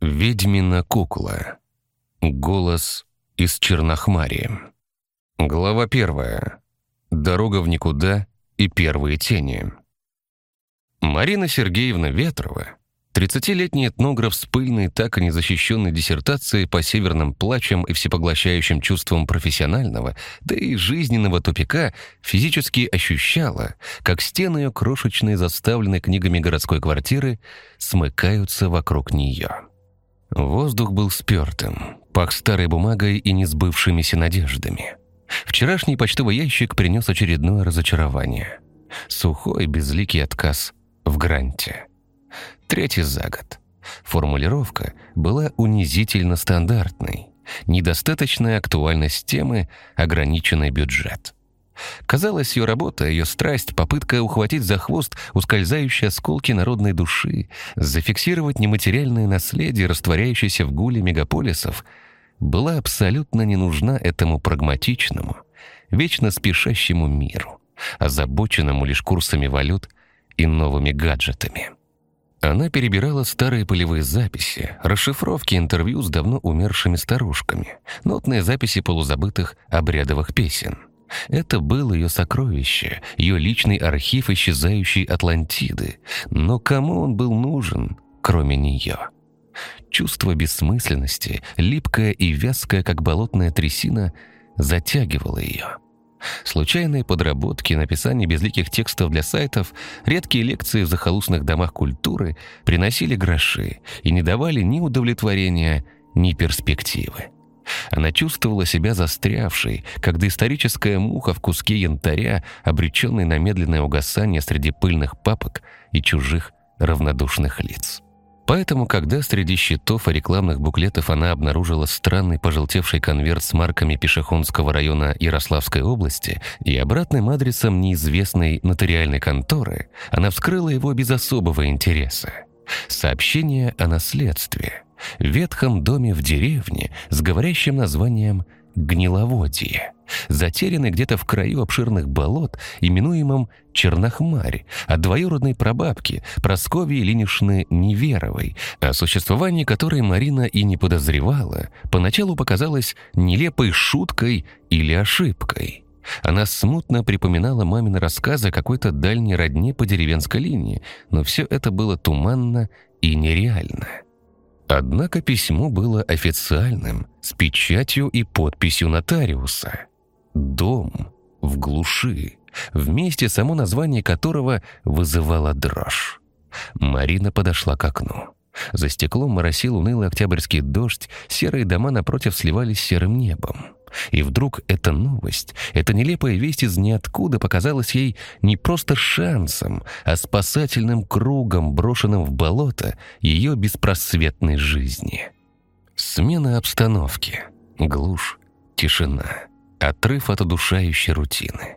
Ведьмина кукла. Голос из Чернохмарии. Глава первая. Дорога в никуда и первые тени. Марина Сергеевна Ветрова, 30-летний этнограф с пыльной, так и незащищенной диссертацией по северным плачам и всепоглощающим чувствам профессионального, да и жизненного тупика, физически ощущала, как стены ее крошечной, заставленной книгами городской квартиры, смыкаются вокруг нее. Воздух был спертым, пах старой бумагой и несбывшимися надеждами. Вчерашний почтовый ящик принес очередное разочарование. Сухой, безликий отказ в гранте. Третий за год. Формулировка была унизительно стандартной. Недостаточная актуальность темы, ограниченный бюджет. Казалось, ее работа, ее страсть, попытка ухватить за хвост ускользающие осколки народной души, зафиксировать нематериальное наследие, растворяющееся в гуле мегаполисов, была абсолютно не нужна этому прагматичному, вечно спешащему миру, озабоченному лишь курсами валют и новыми гаджетами. Она перебирала старые полевые записи, расшифровки интервью с давно умершими старушками, нотные записи полузабытых обрядовых песен — это было ее сокровище, ее личный архив исчезающей Атлантиды. Но кому он был нужен, кроме нее? Чувство бессмысленности, липкое и вязкое, как болотная трясина, затягивало ее. Случайные подработки, написание безликих текстов для сайтов, редкие лекции в захолустных домах культуры приносили гроши и не давали ни удовлетворения, ни перспективы. Она чувствовала себя застрявшей, как доисторическая муха в куске янтаря, обреченной на медленное угасание среди пыльных папок и чужих равнодушных лиц. Поэтому, когда среди счетов и рекламных буклетов она обнаружила странный пожелтевший конверт с марками Пешехонского района Ярославской области и обратным адресом неизвестной нотариальной конторы, она вскрыла его без особого интереса. Сообщение о наследстве – в ветхом доме в деревне с говорящим названием «Гниловодье», затерянный где-то в краю обширных болот, именуемом Чернохмарь, от двоюродной прабабки Прасковьи Ильиничны Неверовой, о существовании которой Марина и не подозревала, поначалу показалась нелепой шуткой или ошибкой. Она смутно припоминала мамины рассказы о какой-то дальней родне по деревенской линии, но все это было туманно и нереально. Однако письмо было официальным, с печатью и подписью нотариуса. «Дом в глуши», вместе само название которого вызывало дрожь. Марина подошла к окну. За стеклом моросил унылый октябрьский дождь, серые дома напротив сливались с серым небом. И вдруг эта новость, эта нелепая весть из ниоткуда показалась ей не просто шансом, а спасательным кругом, брошенным в болото ее беспросветной жизни. Смена обстановки, глушь, тишина, отрыв от удушающей рутины.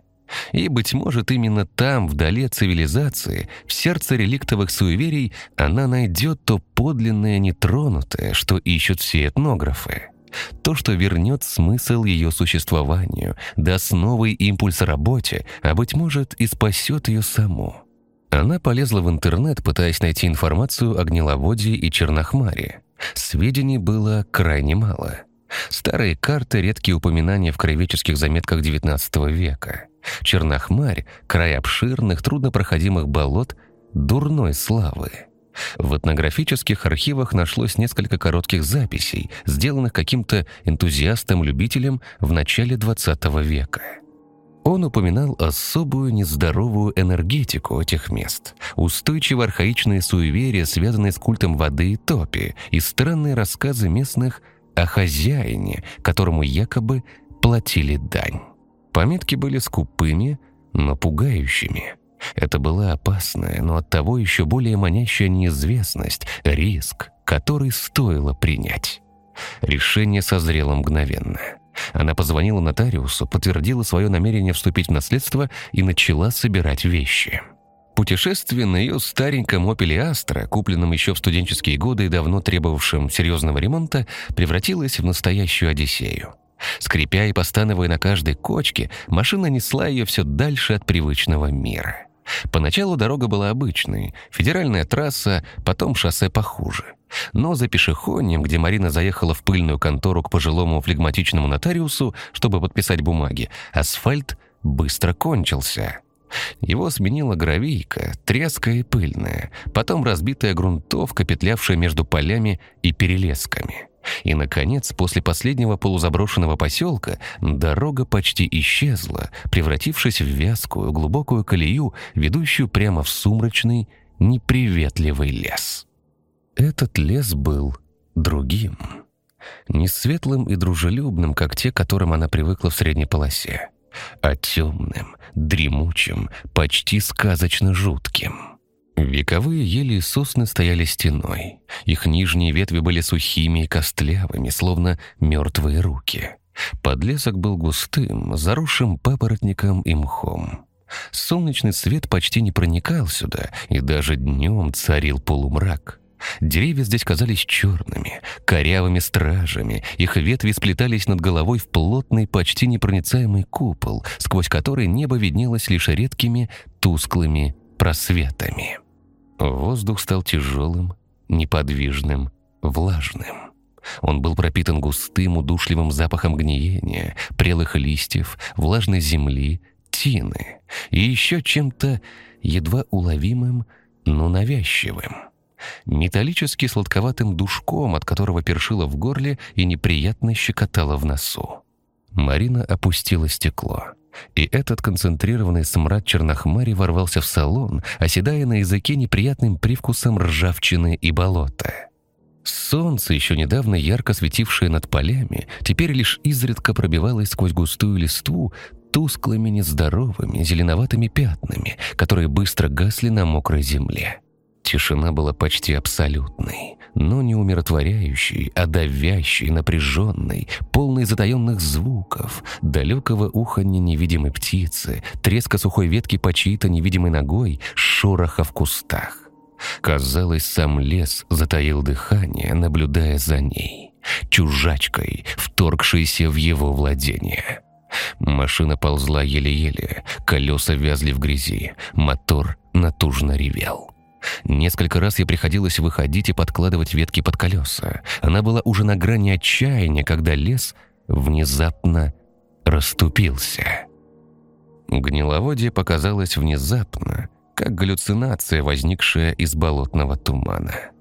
И, быть может, именно там, вдали от цивилизации, в сердце реликтовых суеверий, она найдет то подлинное нетронутое, что ищут все этнографы. То, что вернет смысл ее существованию, даст новый импульс работе, а, быть может, и спасет ее саму. Она полезла в интернет, пытаясь найти информацию о гниловодье и чернохмаре. Сведений было крайне мало. Старые карты, редкие упоминания в краеведческих заметках XIX века. Чернохмарь — край обширных, труднопроходимых болот, дурной славы. В этнографических архивах нашлось несколько коротких записей, сделанных каким-то энтузиастом-любителем в начале XX века. Он упоминал особую нездоровую энергетику этих мест, устойчиво архаичные суеверия, связанные с культом воды и топи, и странные рассказы местных о хозяине, которому якобы платили дань. Пометки были скупыми, но пугающими – это была опасная, но оттого еще более манящая неизвестность, риск, который стоило принять. Решение созрело мгновенно. Она позвонила нотариусу, подтвердила свое намерение вступить в наследство и начала собирать вещи. Путешествие на ее стареньком «Опеле Астра», купленном еще в студенческие годы и давно требовавшем серьезного ремонта, превратилось в настоящую Одиссею. Скрипя и постановая на каждой кочке, машина несла ее все дальше от привычного мира. Поначалу дорога была обычной, федеральная трасса, потом шоссе похуже. Но за пешеходнем, где Марина заехала в пыльную контору к пожилому флегматичному нотариусу, чтобы подписать бумаги, асфальт быстро кончился. Его сменила гравийка, треская и пыльная, потом разбитая грунтовка, петлявшая между полями и перелесками. И, наконец, после последнего полузаброшенного поселка дорога почти исчезла, превратившись в вязкую, глубокую колею, ведущую прямо в сумрачный, неприветливый лес. Этот лес был другим. Не светлым и дружелюбным, как те, к которым она привыкла в средней полосе, а темным, дремучим, почти сказочно жутким. Вековые ели сосны стояли стеной. Их нижние ветви были сухими и костлявыми, словно мертвые руки. Подлесок был густым, заросшим папоротником и мхом. Солнечный свет почти не проникал сюда, и даже днем царил полумрак. Деревья здесь казались черными, корявыми стражами, их ветви сплетались над головой в плотный, почти непроницаемый купол, сквозь который небо виднелось лишь редкими, тусклыми просветами. Воздух стал тяжелым, неподвижным, влажным. Он был пропитан густым, удушливым запахом гниения, прелых листьев, влажной земли, тины и еще чем-то едва уловимым, но навязчивым. Металлически сладковатым душком, от которого першило в горле и неприятно щекотало в носу. Марина опустила стекло. И этот концентрированный смрад чернохмари ворвался в салон, оседая на языке неприятным привкусом ржавчины и болота. Солнце, еще недавно ярко светившее над полями, теперь лишь изредка пробивалось сквозь густую листву тусклыми, нездоровыми, зеленоватыми пятнами, которые быстро гасли на мокрой земле. Тишина была почти абсолютной, но не умиротворяющей, а давящей, напряженной, полной затаенных звуков, далекого уханья невидимой птицы, треска сухой ветки по чьей-то невидимой ногой, шороха в кустах. Казалось, сам лес затаил дыхание, наблюдая за ней, чужачкой, вторгшейся в его владение. Машина ползла еле-еле, колеса вязли в грязи, мотор натужно ревел. Несколько раз ей приходилось выходить и подкладывать ветки под колеса. Она была уже на грани отчаяния, когда лес внезапно расступился. Гниловодье показалось внезапно, как галлюцинация, возникшая из болотного тумана.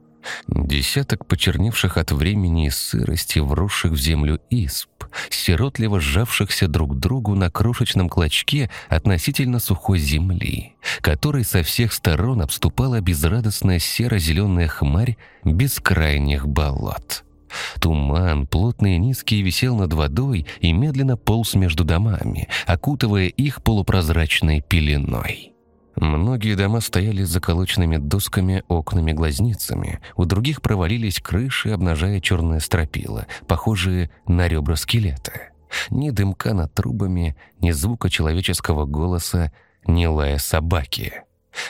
Десяток почерневших от времени и сырости, вросших в землю исп, сиротливо сжавшихся друг другу на крошечном клочке относительно сухой земли, которой со всех сторон обступала безрадостная серо-зеленая хмарь бескрайних болот. Туман, плотный и низкий, висел над водой и медленно полз между домами, окутывая их полупрозрачной пеленой. Многие дома стояли с заколоченными досками, окнами, глазницами. У других провалились крыши, обнажая черные стропила, похожие на ребра скелета. Ни дымка над трубами, ни звука человеческого голоса, ни лая собаки.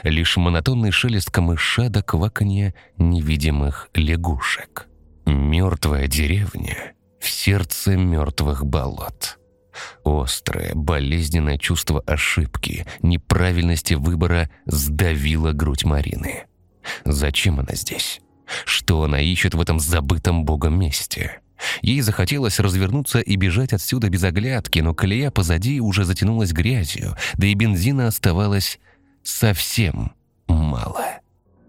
Лишь монотонный шелест камыша до кваканья невидимых лягушек. Мертвая деревня в сердце мертвых болот. Острое, болезненное чувство ошибки, неправильности выбора сдавило грудь Марины. Зачем она здесь? Что она ищет в этом забытом богом месте? Ей захотелось развернуться и бежать отсюда без оглядки, но колея позади уже затянулась грязью, да и бензина оставалось совсем мало.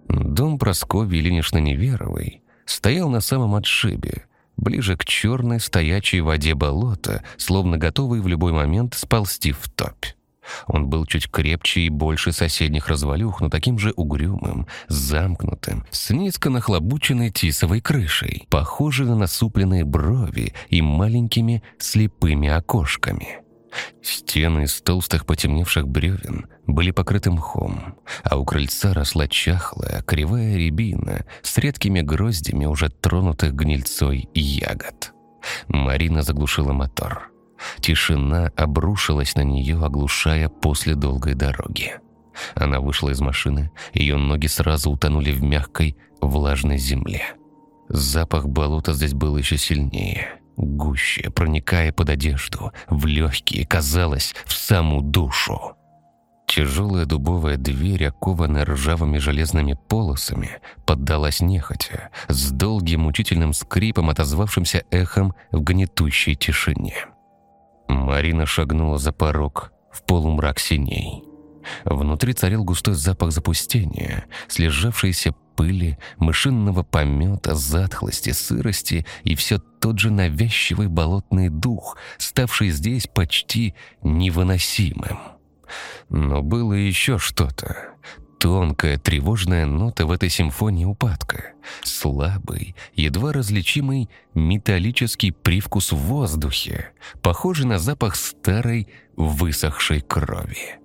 Дом Прасковьи Ильиничны Неверовой стоял на самом отшибе, ближе к черной стоячей воде болота, словно готовый в любой момент сползти в топь. Он был чуть крепче и больше соседних развалюх, но таким же угрюмым, замкнутым, с низко нахлобученной тисовой крышей, похожей на насупленные брови и маленькими слепыми окошками. Стены из толстых потемневших бревен были покрыты мхом, а у крыльца росла чахлая, кривая рябина с редкими гроздями уже тронутых гнильцой ягод. Марина заглушила мотор. Тишина обрушилась на нее, оглушая после долгой дороги. Она вышла из машины, ее ноги сразу утонули в мягкой, влажной земле. Запах болота здесь был еще сильнее — гуще, проникая под одежду, в легкие, казалось, в саму душу. Тяжелая дубовая дверь, окованная ржавыми железными полосами, поддалась нехотя, с долгим мучительным скрипом, отозвавшимся эхом в гнетущей тишине. Марина шагнула за порог в полумрак синей. Внутри царил густой запах запустения, слежавшейся пыли, мышинного помета, затхлости, сырости и все тот же навязчивый болотный дух, ставший здесь почти невыносимым. Но было еще что-то. Тонкая тревожная нота в этой симфонии упадка. Слабый, едва различимый металлический привкус в воздухе, похожий на запах старой высохшей крови.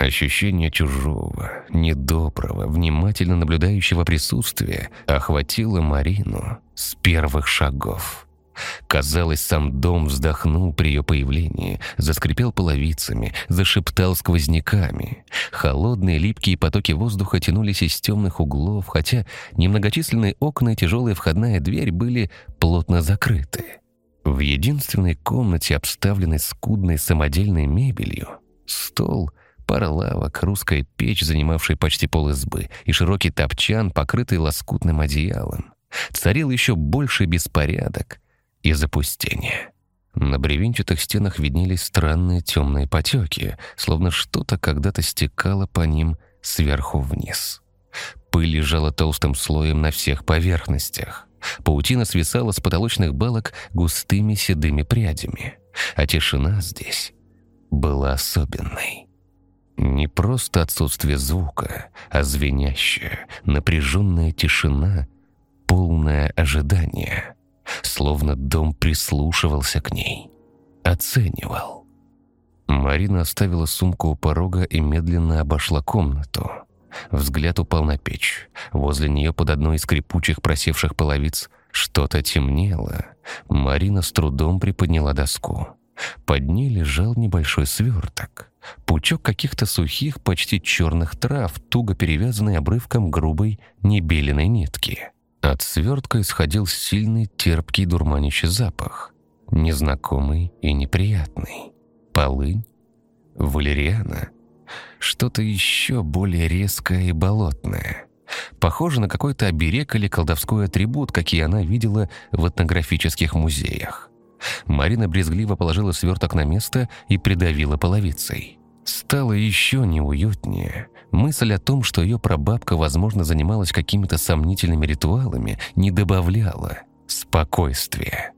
Ощущение чужого, недоброго, внимательно наблюдающего присутствия охватило Марину с первых шагов. Казалось, сам дом вздохнул при ее появлении, заскрипел половицами, зашептал сквозняками. Холодные липкие потоки воздуха тянулись из темных углов, хотя немногочисленные окна и тяжелая входная дверь были плотно закрыты. В единственной комнате, обставленной скудной самодельной мебелью, стол — пара лавок, русская печь, занимавшая почти пол избы, и широкий топчан, покрытый лоскутным одеялом. Царил еще больший беспорядок и запустение. На бревенчатых стенах виднелись странные темные потеки, словно что-то когда-то стекало по ним сверху вниз. Пыль лежала толстым слоем на всех поверхностях. Паутина свисала с потолочных балок густыми седыми прядями. А тишина здесь была особенной. Не просто отсутствие звука, а звенящая, напряженная тишина, полное ожидание. Словно дом прислушивался к ней, оценивал. Марина оставила сумку у порога и медленно обошла комнату. Взгляд упал на печь. Возле нее под одной из скрипучих просевших половиц что-то темнело. Марина с трудом приподняла доску. Под ней лежал небольшой сверток. Пучок каких-то сухих, почти черных трав, туго перевязанный обрывком грубой, небеленой нитки. От свертка исходил сильный, терпкий, дурманящий запах. Незнакомый и неприятный. Полынь? Валериана? Что-то еще более резкое и болотное. Похоже на какой-то оберег или колдовской атрибут, какие она видела в этнографических музеях. Марина брезгливо положила сверток на место и придавила половицей. Стало еще неуютнее. Мысль о том, что ее прабабка, возможно, занималась какими-то сомнительными ритуалами, не добавляла спокойствия.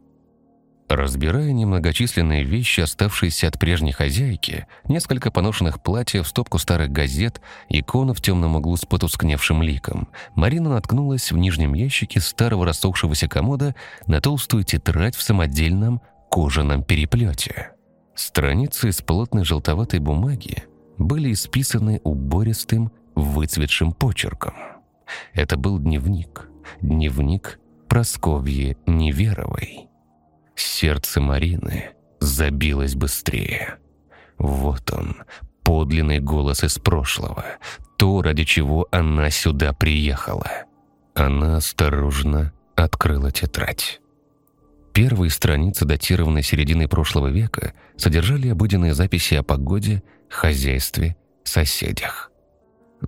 Разбирая немногочисленные вещи, оставшиеся от прежней хозяйки, несколько поношенных платьев, стопку старых газет, икону в темном углу с потускневшим ликом, Марина наткнулась в нижнем ящике старого рассохшегося комода на толстую тетрадь в самодельном кожаном переплете. Страницы из плотной желтоватой бумаги были исписаны убористым, выцветшим почерком. Это был дневник. Дневник Просковьи Неверовой. Сердце Марины забилось быстрее. Вот он, подлинный голос из прошлого, то, ради чего она сюда приехала. Она осторожно открыла тетрадь. Первые страницы, датированные серединой прошлого века, содержали обыденные записи о погоде, хозяйстве, соседях.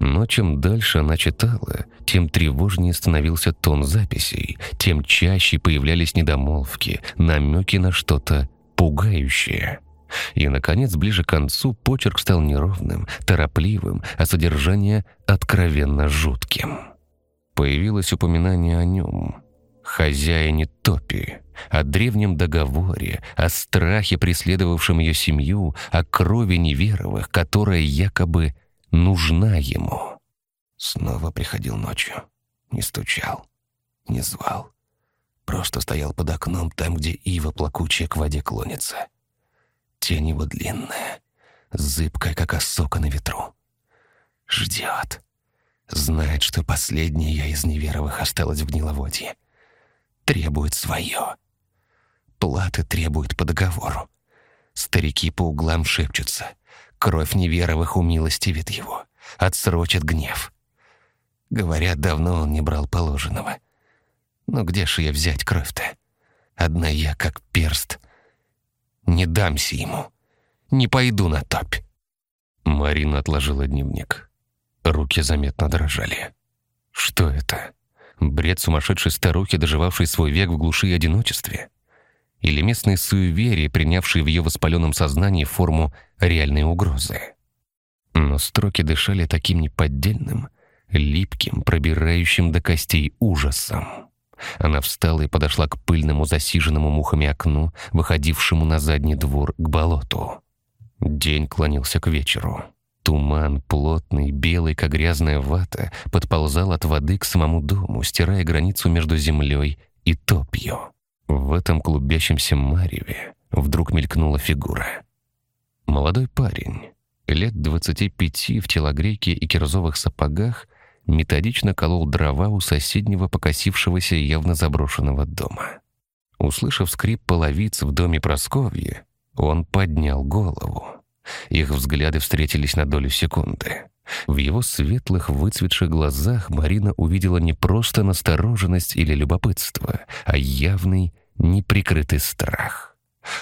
Но чем дальше она читала, тем тревожнее становился тон записей, тем чаще появлялись недомолвки, намеки на что-то пугающее. И, наконец, ближе к концу почерк стал неровным, торопливым, а содержание откровенно жутким. Появилось упоминание о нем, хозяине Топи, о древнем договоре, о страхе, преследовавшем ее семью, о крови неверовых, которая якобы нужна ему. Снова приходил ночью. Не стучал, не звал. Просто стоял под окном, там, где ива плакучая к воде клонится. Тень его длинная, зыбкая, как осока на ветру. Ждет. Знает, что последняя я из неверовых осталась в гниловодье. Требует свое. Платы требует по договору. Старики по углам шепчутся — Кровь неверовых умилостивит его, отсрочит гнев. Говорят, давно он не брал положенного. Но где ж я взять кровь-то? Одна я, как перст. Не дамся ему. Не пойду на топь. Марина отложила дневник. Руки заметно дрожали. Что это? Бред сумасшедшей старухи, доживавшей свой век в глуши и одиночестве? Или местные суеверия, принявшие в ее воспаленном сознании форму реальной угрозы? Но строки дышали таким неподдельным, липким, пробирающим до костей ужасом. Она встала и подошла к пыльному, засиженному мухами окну, выходившему на задний двор к болоту. День клонился к вечеру. Туман, плотный, белый, как грязная вата, подползал от воды к самому дому, стирая границу между землей и топью. В этом клубящемся мареве вдруг мелькнула фигура. Молодой парень, лет двадцати пяти в телогрейке и кирзовых сапогах, методично колол дрова у соседнего покосившегося явно заброшенного дома. Услышав скрип половиц в доме Просковьи, он поднял голову. Их взгляды встретились на долю секунды. В его светлых, выцветших глазах Марина увидела не просто настороженность или любопытство, а явный, неприкрытый страх.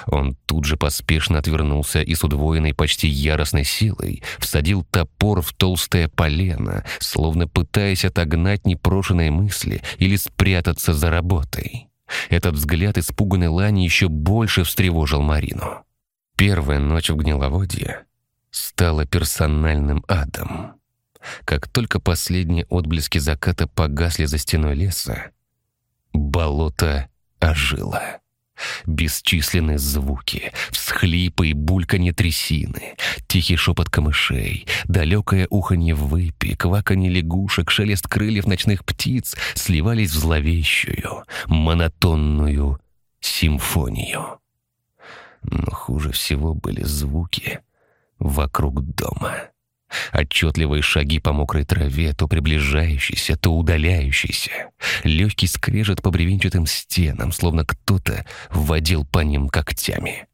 Он тут же поспешно отвернулся и с удвоенной почти яростной силой всадил топор в толстое полено, словно пытаясь отогнать непрошенные мысли или спрятаться за работой. Этот взгляд испуганной Лани еще больше встревожил Марину. Первая ночь в гниловодье стала персональным адом. Как только последние отблески заката погасли за стеной леса, болото ожило. Бесчисленные звуки, всхлипы и бульканье трясины, тихий шепот камышей, далекое уханье выпи, кваканье лягушек, шелест крыльев ночных птиц сливались в зловещую, монотонную симфонию. Но хуже всего были звуки вокруг дома. Отчетливые шаги по мокрой траве, то приближающиеся, то удаляющиеся. Легкий скрежет по бревенчатым стенам, словно кто-то вводил по ним когтями.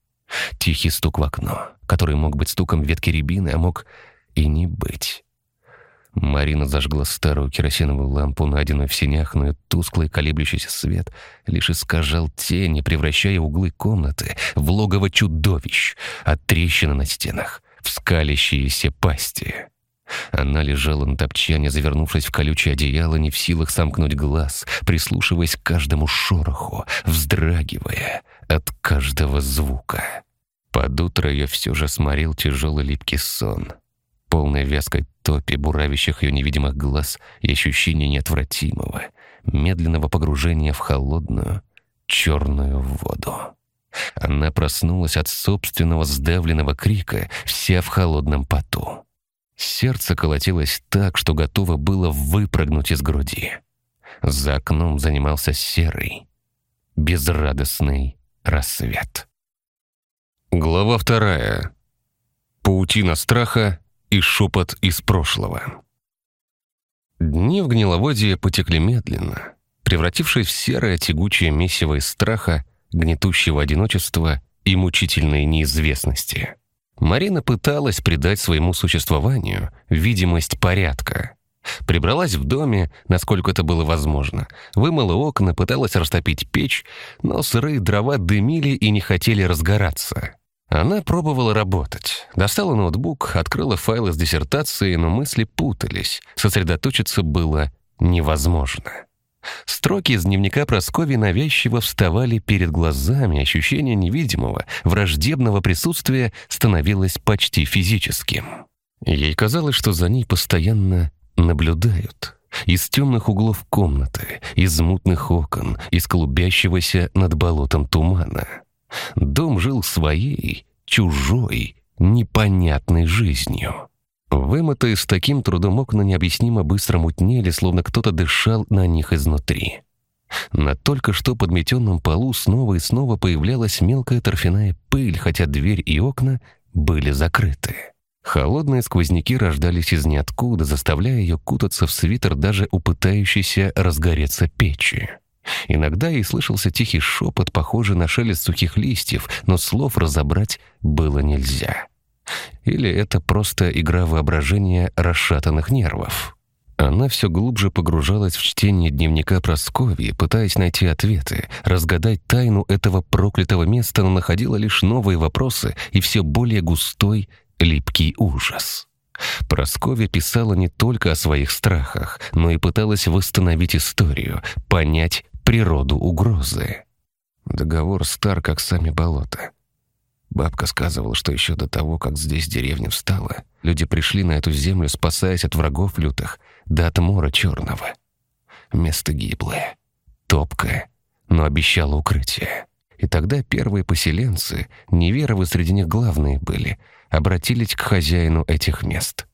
Тихий стук в окно, который мог быть стуком ветки рябины, а мог и не быть. Марина зажгла старую керосиновую лампу, найденную в сенях, но тусклый колеблющийся свет лишь искажал тени, превращая углы комнаты в логово чудовищ, от трещины на стенах, в скалящиеся пасти. Она лежала на топчане, завернувшись в колючее одеяло, не в силах сомкнуть глаз, прислушиваясь к каждому шороху, вздрагивая от каждого звука. Под утро ее все же сморил тяжелый липкий сон — полной вязкой топи, буравящих ее невидимых глаз и ощущение неотвратимого, медленного погружения в холодную, черную воду. Она проснулась от собственного сдавленного крика, вся в холодном поту. Сердце колотилось так, что готово было выпрыгнуть из груди. За окном занимался серый, безрадостный рассвет. Глава вторая. Паутина страха и шепот из прошлого. Дни в гниловодье потекли медленно, превратившись в серое тягучее месиво из страха, гнетущего одиночества и мучительной неизвестности. Марина пыталась придать своему существованию видимость порядка. Прибралась в доме, насколько это было возможно, вымыла окна, пыталась растопить печь, но сырые дрова дымили и не хотели разгораться. Она пробовала работать. Достала ноутбук, открыла файлы с диссертацией, но мысли путались. Сосредоточиться было невозможно. Строки из дневника Прасковьи навязчиво вставали перед глазами, ощущение невидимого, враждебного присутствия становилось почти физическим. Ей казалось, что за ней постоянно наблюдают. Из темных углов комнаты, из мутных окон, из клубящегося над болотом тумана. Дом жил своей, чужой, непонятной жизнью. Вымытые с таким трудом окна необъяснимо быстро мутнели, словно кто-то дышал на них изнутри. На только что подметенном полу снова и снова появлялась мелкая торфяная пыль, хотя дверь и окна были закрыты. Холодные сквозняки рождались из ниоткуда, заставляя ее кутаться в свитер даже у пытающейся разгореться печи. Иногда ей слышался тихий шепот, похожий на шелест сухих листьев, но слов разобрать было нельзя. Или это просто игра воображения расшатанных нервов? Она все глубже погружалась в чтение дневника Прасковьи, пытаясь найти ответы, разгадать тайну этого проклятого места, но находила лишь новые вопросы и все более густой липкий ужас. Просковья писала не только о своих страхах, но и пыталась восстановить историю, понять природу угрозы. Договор стар, как сами болота. Бабка сказывала, что еще до того, как здесь деревня встала, люди пришли на эту землю, спасаясь от врагов лютых, да от мора черного. Место гиблое, топкое, но обещало укрытие. И тогда первые поселенцы, неверовы среди них главные были, обратились к хозяину этих мест,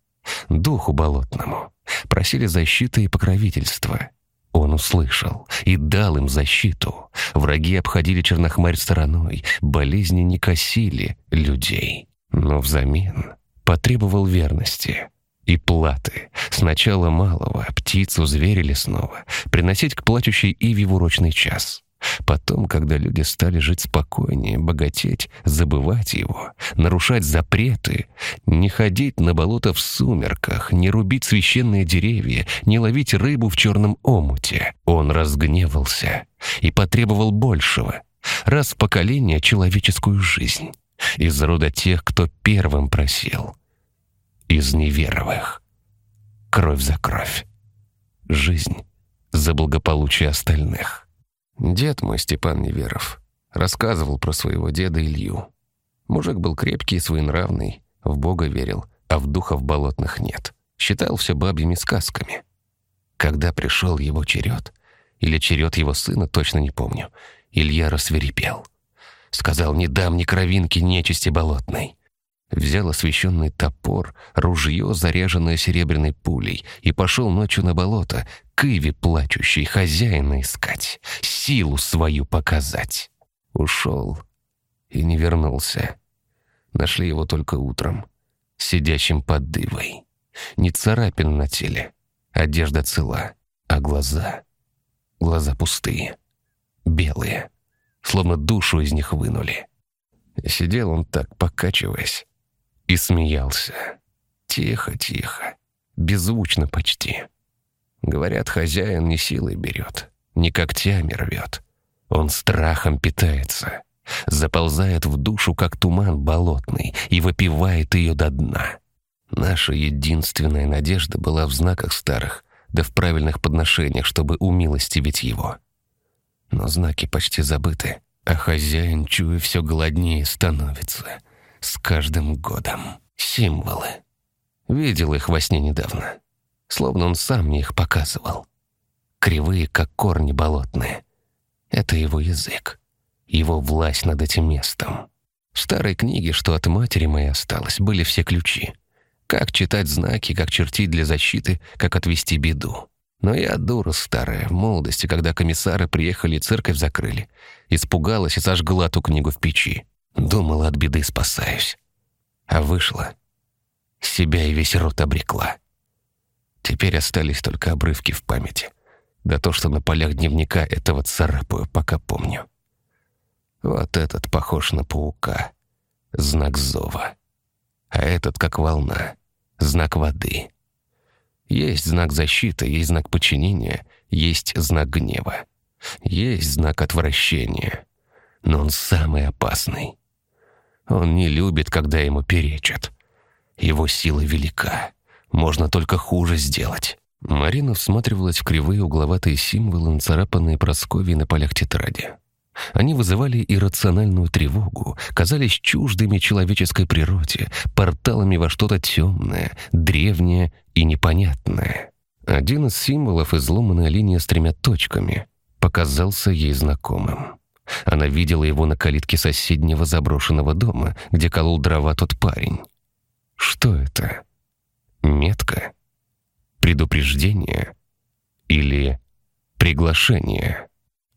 духу болотному, просили защиты и покровительства. Он услышал и дал им защиту. Враги обходили Чернохмарь стороной, болезни не косили людей. Но взамен потребовал верности и платы. Сначала малого, птицу, зверя лесного, приносить к плачущей Иве в урочный час. Потом, когда люди стали жить спокойнее, богатеть, забывать его, нарушать запреты, не ходить на болото в сумерках, не рубить священные деревья, не ловить рыбу в черном омуте, он разгневался и потребовал большего, раз в поколение человеческую жизнь, из рода тех, кто первым просил, из неверовых. Кровь за кровь. Жизнь за благополучие остальных. Дед мой, Степан Неверов, рассказывал про своего деда Илью. Мужик был крепкий и своенравный, в Бога верил, а в духов болотных нет. Считал все бабьими сказками. Когда пришел его черед, или черед его сына, точно не помню, Илья рассверепел. Сказал, не дам ни кровинки нечисти болотной. Взял освещенный топор, ружье, заряженное серебряной пулей, и пошел ночью на болото, к Иве плачущей хозяина искать, силу свою показать. Ушел и не вернулся. Нашли его только утром, сидящим под дывой. Не царапин на теле, одежда цела, а глаза... Глаза пустые, белые, словно душу из них вынули. Сидел он так, покачиваясь, и смеялся. Тихо-тихо, беззвучно почти. Говорят, хозяин не силой берет, не когтями рвет. Он страхом питается, заползает в душу, как туман болотный, и выпивает ее до дна. Наша единственная надежда была в знаках старых, да в правильных подношениях, чтобы умилостивить его. Но знаки почти забыты, а хозяин, чуя, все голоднее становится — с каждым годом. Символы. Видел их во сне недавно. Словно он сам мне их показывал. Кривые, как корни болотные. Это его язык. Его власть над этим местом. В старой книге, что от матери моей осталось, были все ключи. Как читать знаки, как чертить для защиты, как отвести беду. Но я дура старая, в молодости, когда комиссары приехали и церковь закрыли. Испугалась и сожгла ту книгу в печи. Думала, от беды спасаюсь. А вышла. Себя и весь рот обрекла. Теперь остались только обрывки в памяти. Да то, что на полях дневника этого царапаю, пока помню. Вот этот похож на паука. Знак зова. А этот как волна. Знак воды. Есть знак защиты, есть знак подчинения, есть знак гнева. Есть знак отвращения. Но он самый опасный. Он не любит, когда ему перечат. Его сила велика. Можно только хуже сделать. Марина всматривалась в кривые угловатые символы, нацарапанные Прасковьей на полях тетради. Они вызывали иррациональную тревогу, казались чуждыми человеческой природе, порталами во что-то темное, древнее и непонятное. Один из символов, изломанная линия с тремя точками, показался ей знакомым. Она видела его на калитке соседнего заброшенного дома, где колол дрова тот парень. Что это? Метка? Предупреждение? Или приглашение?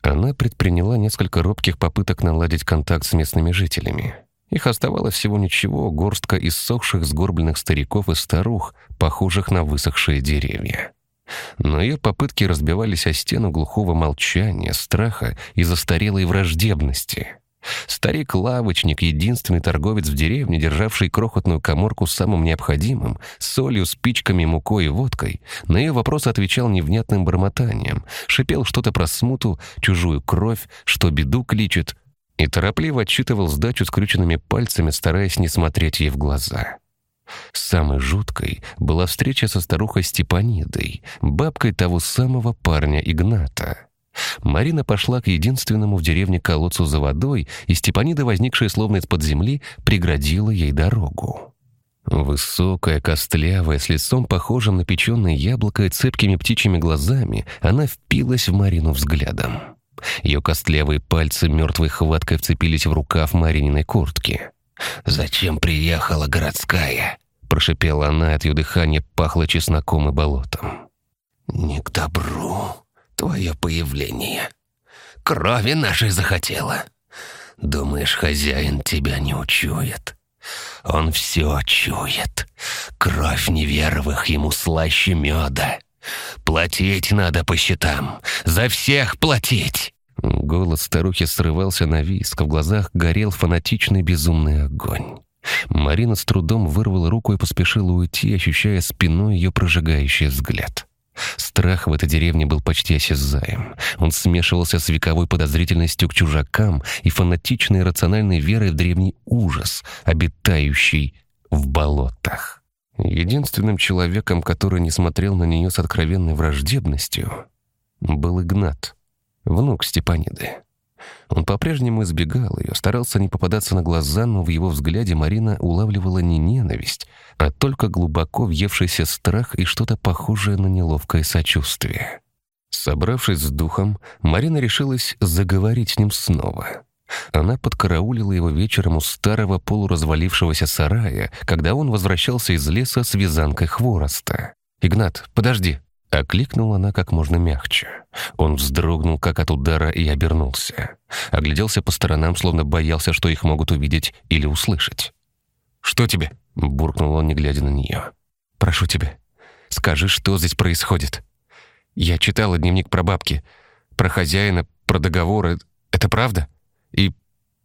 Она предприняла несколько робких попыток наладить контакт с местными жителями. Их оставалось всего ничего, горстка иссохших сгорбленных стариков и старух, похожих на высохшие деревья. Но ее попытки разбивались о стену глухого молчания, страха и застарелой враждебности. Старик-лавочник, единственный торговец в деревне, державший крохотную коморку с самым необходимым, солью, спичками, мукой и водкой, на ее вопрос отвечал невнятным бормотанием, шипел что-то про смуту, чужую кровь, что беду кличет, и торопливо отчитывал сдачу скрюченными пальцами, стараясь не смотреть ей в глаза. Самой жуткой была встреча со старухой Степанидой, бабкой того самого парня Игната. Марина пошла к единственному в деревне колодцу за водой, и Степанида, возникшая словно из-под земли, преградила ей дорогу. Высокая, костлявая, с лицом похожим на печеное яблоко и цепкими птичьими глазами, она впилась в Марину взглядом. Ее костлявые пальцы мертвой хваткой вцепились в рукав Марининой куртки. «Зачем приехала городская?» Прошипела она, от ее дыхания пахло чесноком и болотом. «Не к добру твое появление. Крови нашей захотела. Думаешь, хозяин тебя не учует? Он все чует. Кровь неверовых ему слаще меда. Платить надо по счетам. За всех платить!» Голос старухи срывался на виск, в глазах горел фанатичный безумный огонь. Марина с трудом вырвала руку и поспешила уйти, ощущая спиной ее прожигающий взгляд. Страх в этой деревне был почти осязаем. Он смешивался с вековой подозрительностью к чужакам и фанатичной рациональной верой в древний ужас, обитающий в болотах. Единственным человеком, который не смотрел на нее с откровенной враждебностью, был Игнат, внук Степаниды. Он по-прежнему избегал ее, старался не попадаться на глаза, но в его взгляде Марина улавливала не ненависть, а только глубоко въевшийся страх и что-то похожее на неловкое сочувствие. Собравшись с духом, Марина решилась заговорить с ним снова. Она подкараулила его вечером у старого полуразвалившегося сарая, когда он возвращался из леса с вязанкой хвороста. «Игнат, подожди!» Окликнула она как можно мягче. Он вздрогнул, как от удара, и обернулся. Огляделся по сторонам, словно боялся, что их могут увидеть или услышать. «Что тебе?» — буркнул он, не глядя на нее. «Прошу тебя, скажи, что здесь происходит. Я читала дневник про бабки, про хозяина, про договоры. Это правда? И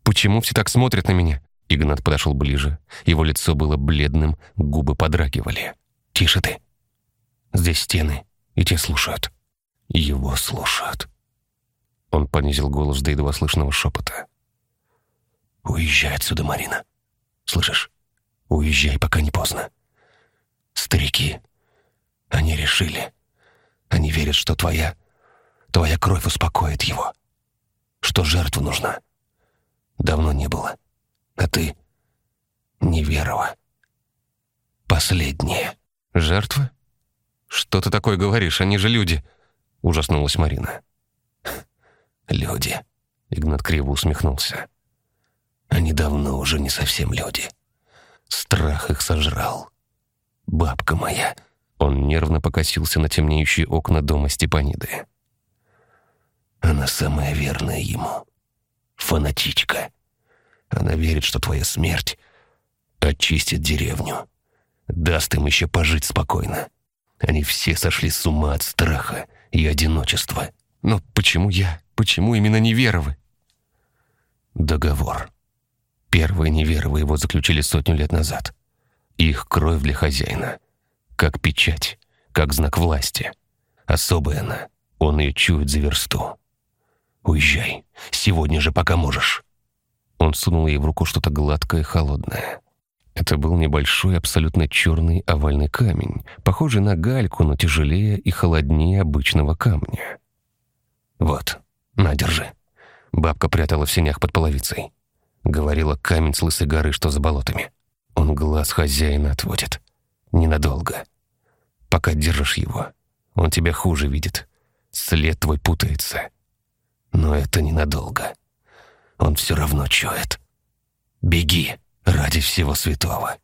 почему все так смотрят на меня?» Игнат подошел ближе. Его лицо было бледным, губы подрагивали. «Тише ты. Здесь стены и те слушают. Его слушают. Он понизил голос до едва слышного шепота. «Уезжай отсюда, Марина. Слышишь? Уезжай, пока не поздно. Старики, они решили. Они верят, что твоя... Твоя кровь успокоит его. Что жертва нужна. Давно не было. А ты не верова. Последняя. Жертва? «Что ты такое говоришь? Они же люди!» — ужаснулась Марина. «Люди», — Игнат криво усмехнулся. «Они давно уже не совсем люди. Страх их сожрал. Бабка моя». Он нервно покосился на темнеющие окна дома Степаниды. «Она самая верная ему. Фанатичка. Она верит, что твоя смерть очистит деревню. Даст им еще пожить спокойно. Они все сошли с ума от страха и одиночества. Но почему я? Почему именно Неверовы? Договор. Первые Неверовы его заключили сотню лет назад. Их кровь для хозяина. Как печать, как знак власти. Особая она. Он ее чует за версту. «Уезжай. Сегодня же, пока можешь». Он сунул ей в руку что-то гладкое и холодное. Это был небольшой, абсолютно черный овальный камень, похожий на гальку, но тяжелее и холоднее обычного камня. «Вот, на, держи». Бабка прятала в сенях под половицей. Говорила камень с лысой горы, что за болотами. Он глаз хозяина отводит. Ненадолго. Пока держишь его, он тебя хуже видит. След твой путается. Но это ненадолго. Он все равно чует. Беги. Ради всего святого.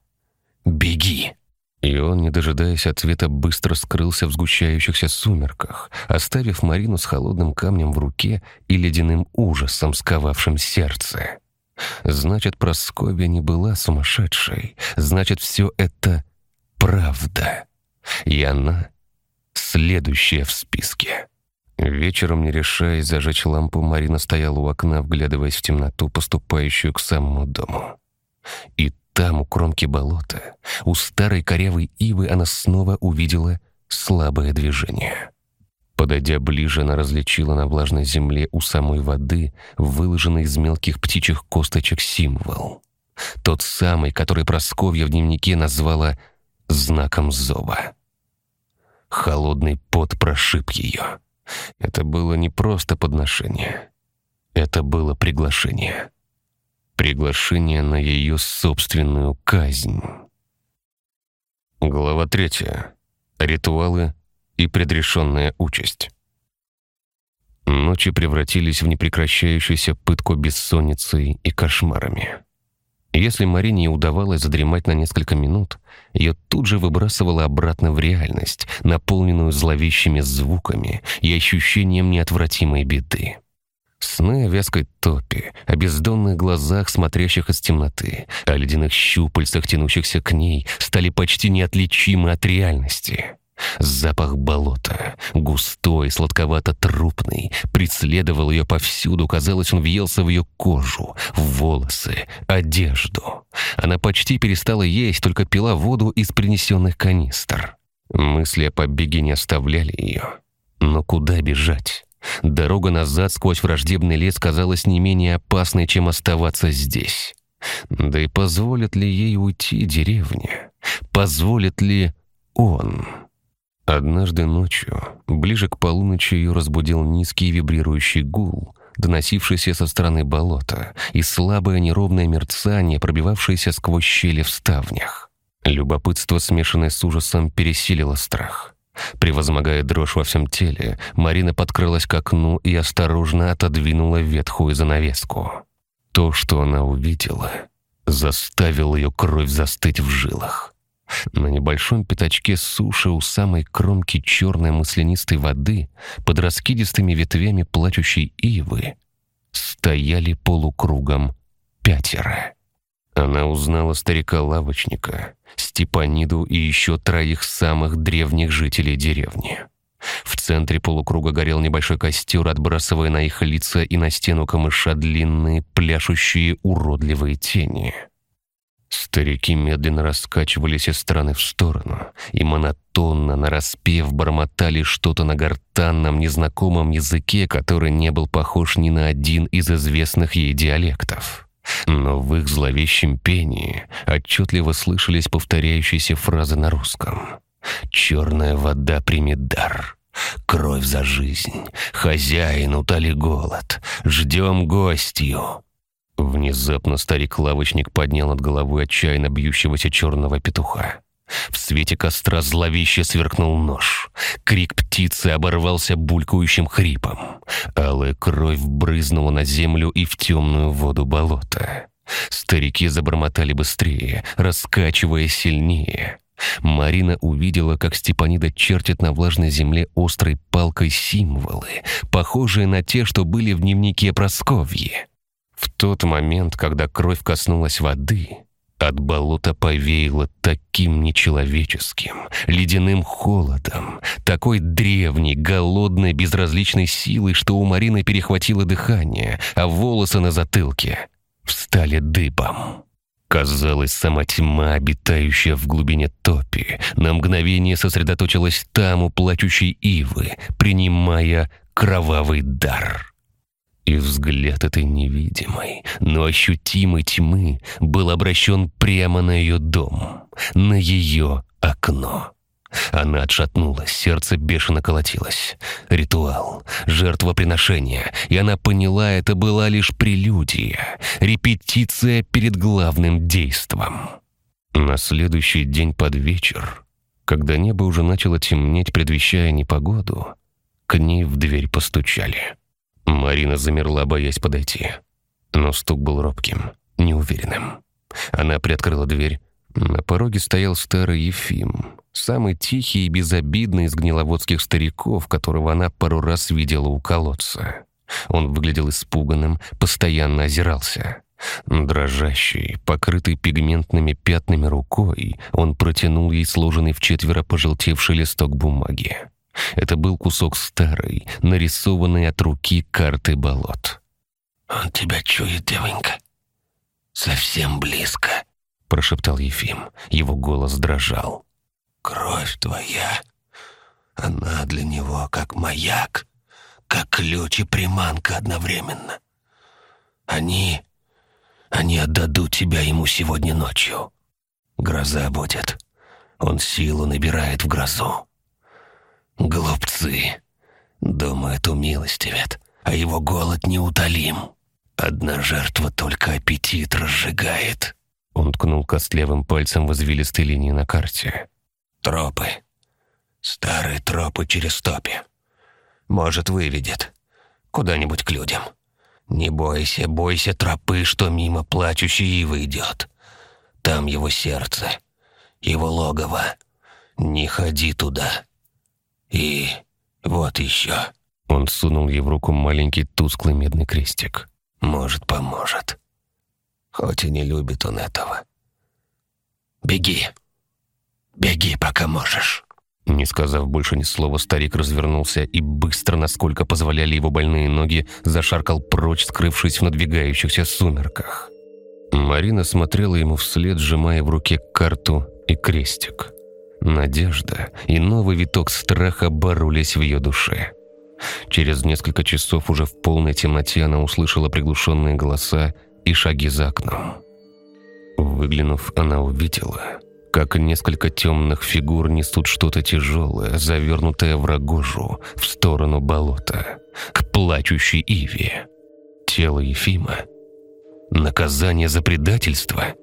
Беги!» И он, не дожидаясь ответа, быстро скрылся в сгущающихся сумерках, оставив Марину с холодным камнем в руке и ледяным ужасом, сковавшим сердце. Значит, Просковья не была сумасшедшей. Значит, все это правда. И она следующая в списке. Вечером, не решаясь зажечь лампу, Марина стояла у окна, вглядываясь в темноту, поступающую к самому дому. И там, у кромки болота, у старой корявой ивы, она снова увидела слабое движение. Подойдя ближе, она различила на влажной земле у самой воды выложенный из мелких птичьих косточек символ. Тот самый, который Просковья в дневнике назвала «знаком зова». Холодный пот прошиб ее. Это было не просто подношение. Это было приглашение. Приглашение на ее собственную казнь. Глава третья. Ритуалы и предрешенная участь. Ночи превратились в непрекращающуюся пытку бессонницей и кошмарами. Если Марине удавалось задремать на несколько минут, ее тут же выбрасывало обратно в реальность, наполненную зловещими звуками и ощущением неотвратимой беды. Сны о вязкой топе, о бездонных глазах, смотрящих из темноты, о ледяных щупальцах, тянущихся к ней, стали почти неотличимы от реальности. Запах болота, густой, сладковато-трупный, преследовал ее повсюду. Казалось, он въелся в ее кожу, в волосы, одежду. Она почти перестала есть, только пила воду из принесенных канистр. Мысли о побеге не оставляли ее. Но куда бежать? Дорога назад сквозь враждебный лес казалась не менее опасной, чем оставаться здесь. Да и позволит ли ей уйти деревня? Позволит ли он? Однажды ночью, ближе к полуночи, ее разбудил низкий вибрирующий гул, доносившийся со стороны болота, и слабое неровное мерцание, пробивавшееся сквозь щели в ставнях. Любопытство, смешанное с ужасом, пересилило страх. Превозмогая дрожь во всем теле, Марина подкрылась к окну и осторожно отодвинула ветхую занавеску. То, что она увидела, заставило ее кровь застыть в жилах. На небольшом пятачке суши у самой кромки черной маслянистой воды под раскидистыми ветвями плачущей ивы стояли полукругом пятеро. Она узнала старика-лавочника, Степаниду и еще троих самых древних жителей деревни. В центре полукруга горел небольшой костер, отбрасывая на их лица и на стену камыша длинные, пляшущие уродливые тени — Старики медленно раскачивались из стороны в сторону и монотонно, нараспев, бормотали что-то на гортанном, незнакомом языке, который не был похож ни на один из известных ей диалектов. Но в их зловещем пении отчетливо слышались повторяющиеся фразы на русском. «Черная вода примет дар», «Кровь за жизнь», «Хозяин утоли голод», «Ждем гостью», Внезапно старик-лавочник поднял над головой отчаянно бьющегося черного петуха. В свете костра зловеще сверкнул нож. Крик птицы оборвался булькающим хрипом. Алая кровь брызнула на землю и в темную воду болота. Старики забормотали быстрее, раскачивая сильнее. Марина увидела, как Степанида чертит на влажной земле острой палкой символы, похожие на те, что были в дневнике Просковьи. В тот момент, когда кровь коснулась воды, от болота повеяло таким нечеловеческим, ледяным холодом, такой древней, голодной, безразличной силой, что у Марины перехватило дыхание, а волосы на затылке встали дыбом. Казалось, сама тьма, обитающая в глубине топи, на мгновение сосредоточилась там у плачущей ивы, принимая кровавый дар. И взгляд этой невидимой, но ощутимой тьмы был обращен прямо на ее дом, на ее окно. Она отшатнулась, сердце бешено колотилось. Ритуал, жертвоприношение, и она поняла, это была лишь прелюдия, репетиция перед главным действом. На следующий день под вечер, когда небо уже начало темнеть, предвещая непогоду, к ней в дверь постучали. Марина замерла, боясь подойти. Но стук был робким, неуверенным. Она приоткрыла дверь. На пороге стоял старый Ефим, самый тихий и безобидный из гниловодских стариков, которого она пару раз видела у колодца. Он выглядел испуганным, постоянно озирался. Дрожащий, покрытый пигментными пятнами рукой, он протянул ей сложенный в четверо пожелтевший листок бумаги. Это был кусок старой, нарисованной от руки карты болот. «Он тебя чует, девонька. Совсем близко», — прошептал Ефим. Его голос дрожал. «Кровь твоя, она для него как маяк, как ключ и приманка одновременно. Они Они отдадут тебя ему сегодня ночью. Гроза будет. Он силу набирает в грозу. Глупцы. Думают, умилостивят, а его голод неутолим. Одна жертва только аппетит разжигает. Он ткнул костлявым пальцем в извилистой линии на карте. Тропы. Старые тропы через топи. Может, выведет. Куда-нибудь к людям. Не бойся, бойся тропы, что мимо плачущей ивы идет. Там его сердце, его логово. Не ходи туда. И вот еще. Он сунул ей в руку маленький тусклый медный крестик. Может, поможет. Хоть и не любит он этого. Беги. Беги, пока можешь. Не сказав больше ни слова, старик развернулся и быстро, насколько позволяли его больные ноги, зашаркал прочь, скрывшись в надвигающихся сумерках. Марина смотрела ему вслед, сжимая в руке карту и крестик. Надежда и новый виток страха боролись в ее душе. Через несколько часов уже в полной темноте она услышала приглушенные голоса и шаги за окном. Выглянув, она увидела, как несколько темных фигур несут что-то тяжелое, завернутое в рогожу, в сторону болота, к плачущей Иве. Тело Ефима? Наказание за предательство?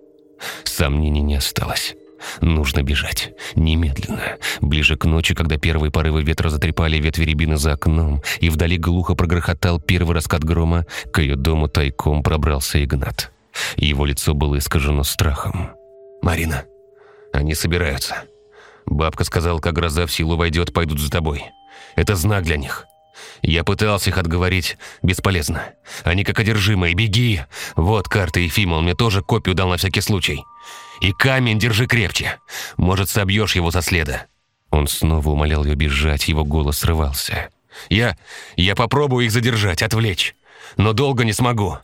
Сомнений не осталось. Нужно бежать. Немедленно. Ближе к ночи, когда первые порывы ветра затрепали ветви рябины за окном, и вдали глухо прогрохотал первый раскат грома, к ее дому тайком пробрался Игнат. Его лицо было искажено страхом. «Марина, они собираются. Бабка сказала, как гроза в силу войдет, пойдут за тобой. Это знак для них. Я пытался их отговорить. Бесполезно. Они как одержимые. Беги! Вот карта Ефима, он мне тоже копию дал на всякий случай. И камень держи крепче. Может, собьешь его со следа». Он снова умолял ее бежать, его голос срывался. «Я... я попробую их задержать, отвлечь. Но долго не смогу.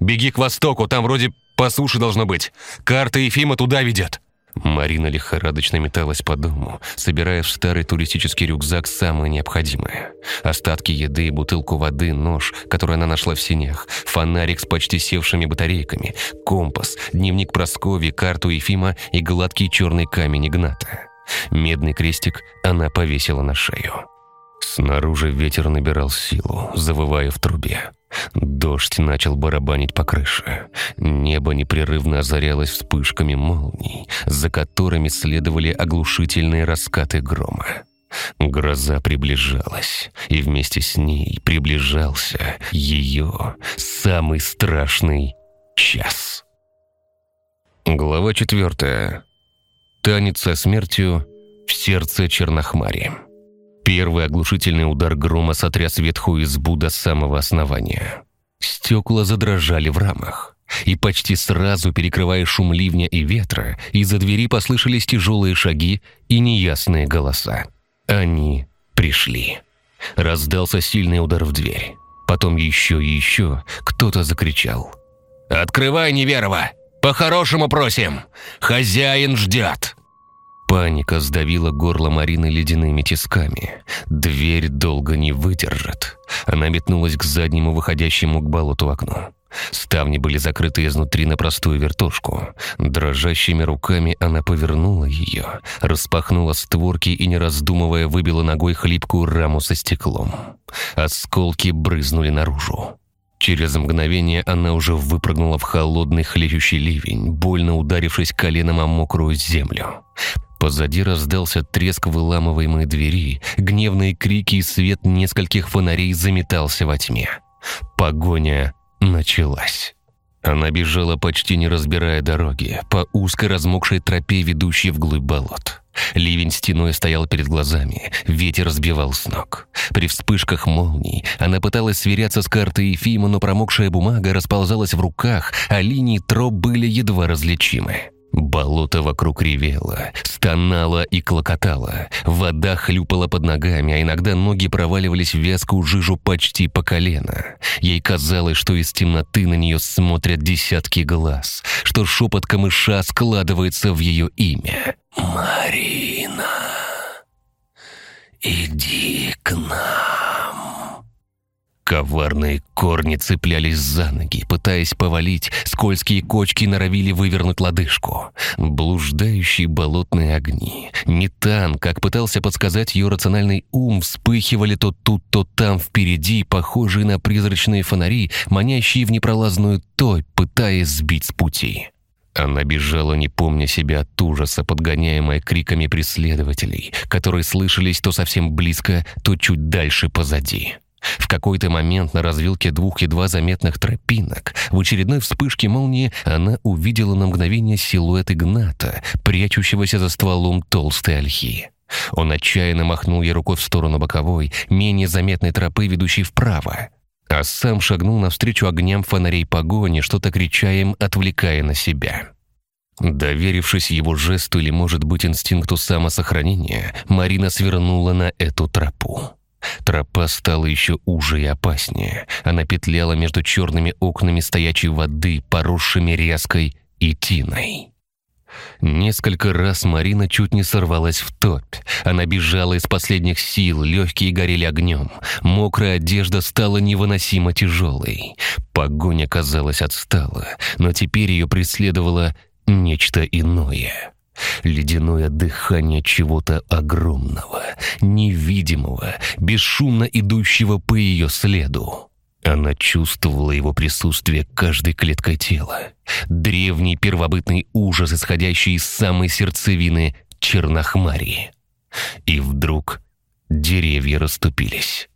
Беги к востоку, там вроде по суше должно быть. Карта Ефима туда ведет». Марина лихорадочно металась по дому, собирая в старый туристический рюкзак самое необходимое. Остатки еды, бутылку воды, нож, который она нашла в синях, фонарик с почти севшими батарейками, компас, дневник Прасковьи, карту Ефима и гладкий черный камень Игната. Медный крестик она повесила на шею. Снаружи ветер набирал силу, завывая в трубе. Дождь начал барабанить по крыше. Небо непрерывно озарялось вспышками молний, за которыми следовали оглушительные раскаты грома. Гроза приближалась, и вместе с ней приближался ее самый страшный час. Глава четвертая. Танец со смертью в сердце Чернохмари. Первый оглушительный удар грома сотряс ветхую избу до самого основания. Стекла задрожали в рамах. И почти сразу, перекрывая шум ливня и ветра, из-за двери послышались тяжелые шаги и неясные голоса. Они пришли. Раздался сильный удар в дверь. Потом еще и еще кто-то закричал. «Открывай, Неверова! По-хорошему просим! Хозяин ждет!» Паника сдавила горло Марины ледяными тисками. Дверь долго не выдержит. Она метнулась к заднему, выходящему к болоту окну. Ставни были закрыты изнутри на простую вертушку. Дрожащими руками она повернула ее, распахнула створки и, не раздумывая, выбила ногой хлипкую раму со стеклом. Осколки брызнули наружу. Через мгновение она уже выпрыгнула в холодный хлещущий ливень, больно ударившись коленом о мокрую землю. Позади раздался треск выламываемой двери, гневные крики и свет нескольких фонарей заметался во тьме. Погоня началась. Она бежала, почти не разбирая дороги, по узкой размокшей тропе, ведущей вглубь болот. Ливень стеной стоял перед глазами, ветер сбивал с ног. При вспышках молний она пыталась сверяться с картой Ефима, но промокшая бумага расползалась в руках, а линии троп были едва различимы. Болото вокруг ревело, стонало и клокотало. Вода хлюпала под ногами, а иногда ноги проваливались в вязкую жижу почти по колено. Ей казалось, что из темноты на нее смотрят десятки глаз, что шепот камыша складывается в ее имя. «Марина, иди к нам». Коварные корни цеплялись за ноги, пытаясь повалить, скользкие кочки норовили вывернуть лодыжку. Блуждающие болотные огни. Метан, как пытался подсказать ее рациональный ум, вспыхивали то тут, то там впереди, похожие на призрачные фонари, манящие в непролазную топь, пытаясь сбить с пути. Она бежала, не помня себя от ужаса, подгоняемая криками преследователей, которые слышались то совсем близко, то чуть дальше позади. В какой-то момент на развилке двух едва заметных тропинок в очередной вспышке молнии она увидела на мгновение силуэт Игната, прячущегося за стволом толстой ольхи. Он отчаянно махнул ей рукой в сторону боковой, менее заметной тропы, ведущей вправо, а сам шагнул навстречу огням фонарей погони, что-то крича им, отвлекая на себя. Доверившись его жесту или, может быть, инстинкту самосохранения, Марина свернула на эту тропу. Тропа стала еще уже и опаснее. Она петляла между черными окнами стоячей воды, поросшими резкой и тиной. Несколько раз Марина чуть не сорвалась в топь. Она бежала из последних сил, легкие горели огнем. Мокрая одежда стала невыносимо тяжелой. Погоня, казалось, отстала, но теперь ее преследовало нечто иное. Ледяное дыхание чего-то огромного, невидимого, бесшумно идущего по ее следу. Она чувствовала его присутствие каждой клеткой тела. Древний первобытный ужас, исходящий из самой сердцевины Чернохмарии. И вдруг деревья расступились.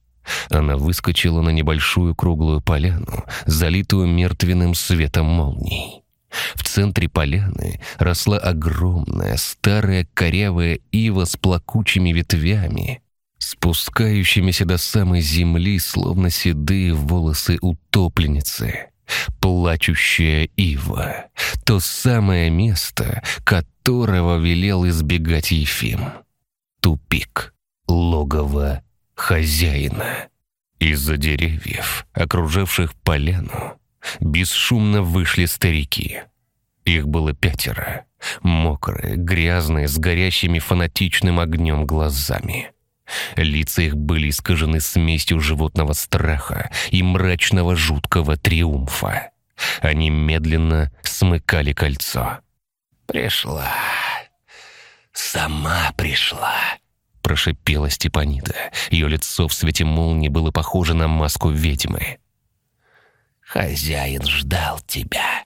Она выскочила на небольшую круглую поляну, залитую мертвенным светом молний. В центре поляны росла огромная старая корявая ива с плакучими ветвями, спускающимися до самой земли, словно седые волосы утопленницы. Плачущая ива — то самое место, которого велел избегать Ефим. Тупик, логово хозяина. Из-за деревьев, окружавших поляну, Бесшумно вышли старики. Их было пятеро. Мокрые, грязные, с горящими фанатичным огнем глазами. Лица их были искажены смесью животного страха и мрачного жуткого триумфа. Они медленно смыкали кольцо. «Пришла. Сама пришла», — прошипела Степанида. Ее лицо в свете молнии было похоже на маску ведьмы. Хозяин ждал тебя».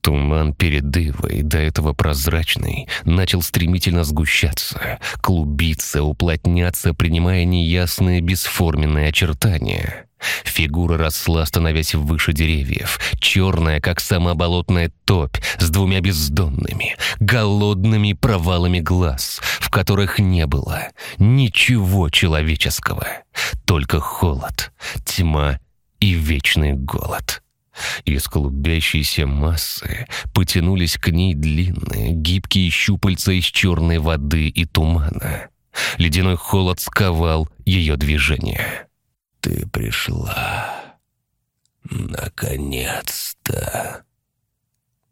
Туман перед дывой, до этого прозрачный, начал стремительно сгущаться, клубиться, уплотняться, принимая неясные бесформенные очертания. Фигура росла, становясь выше деревьев, черная, как сама болотная топь, с двумя бездонными, голодными провалами глаз, в которых не было ничего человеческого, только холод, тьма и вечный голод. Из клубящейся массы потянулись к ней длинные, гибкие щупальца из черной воды и тумана. Ледяной холод сковал ее движение. «Ты пришла. Наконец-то.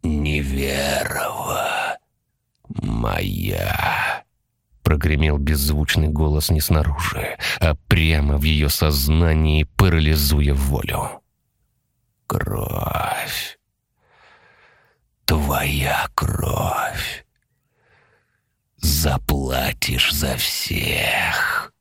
Неверова. Моя» прогремел беззвучный голос не снаружи, а прямо в ее сознании, парализуя волю. «Кровь. Твоя кровь. Заплатишь за всех».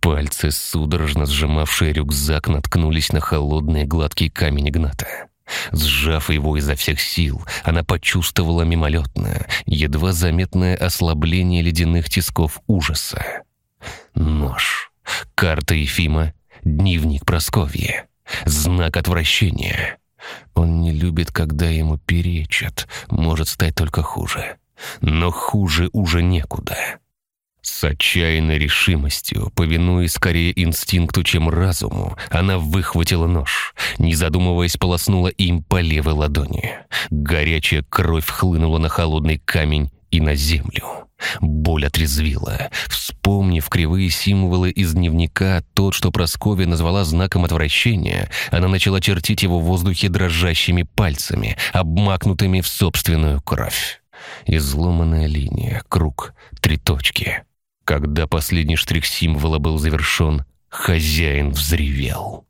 Пальцы, судорожно сжимавшие рюкзак, наткнулись на холодный гладкий камень Игната. Сжав его изо всех сил, она почувствовала мимолетное, едва заметное ослабление ледяных тисков ужаса. Нож, карта Ефима, дневник Просковья, знак отвращения. Он не любит, когда ему перечат, может стать только хуже. Но хуже уже некуда. С отчаянной решимостью, повинуясь скорее инстинкту, чем разуму, она выхватила нож, не задумываясь, полоснула им по левой ладони. Горячая кровь хлынула на холодный камень и на землю. Боль отрезвила. Вспомнив кривые символы из дневника, тот, что Прасковья назвала знаком отвращения, она начала чертить его в воздухе дрожащими пальцами, обмакнутыми в собственную кровь. Изломанная линия, круг, три точки — когда последний штрих символа был завершен, хозяин взревел.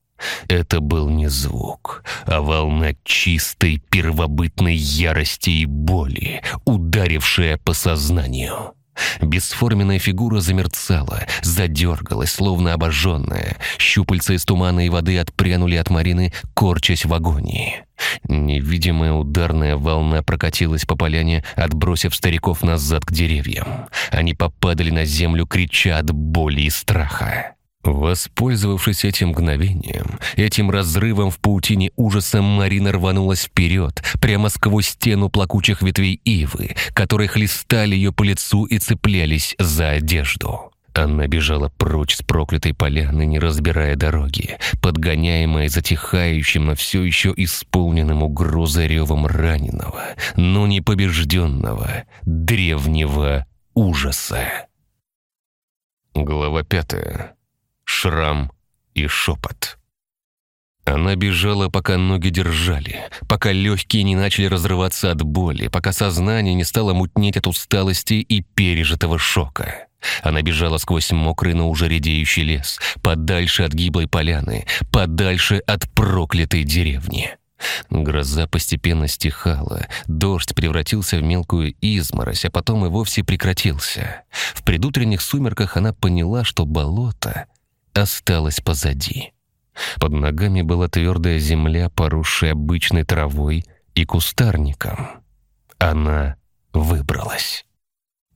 Это был не звук, а волна чистой первобытной ярости и боли, ударившая по сознанию. Бесформенная фигура замерцала, задергалась, словно обожженная. Щупальца из тумана и воды отпрянули от Марины, корчась в агонии. Невидимая ударная волна прокатилась по поляне, отбросив стариков назад к деревьям. Они попадали на землю, крича от боли и страха. Воспользовавшись этим мгновением, этим разрывом в паутине ужаса, Марина рванулась вперед, прямо сквозь стену плакучих ветвей ивы, которые хлестали ее по лицу и цеплялись за одежду. Она бежала прочь с проклятой поляны, не разбирая дороги, подгоняемая затихающим, но все еще исполненным угрозой ревом раненого, но не побежденного, древнего ужаса. Глава пятая шрам и шепот. Она бежала, пока ноги держали, пока легкие не начали разрываться от боли, пока сознание не стало мутнеть от усталости и пережитого шока. Она бежала сквозь мокрый, но уже редеющий лес, подальше от гиблой поляны, подальше от проклятой деревни. Гроза постепенно стихала, дождь превратился в мелкую изморозь, а потом и вовсе прекратился. В предутренних сумерках она поняла, что болото осталось позади. Под ногами была твердая земля, поросшая обычной травой и кустарником. Она выбралась.